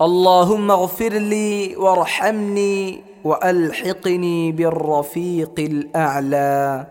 اللهم اغفر لي وارحمني وألحقني بالرفيق الأعلى.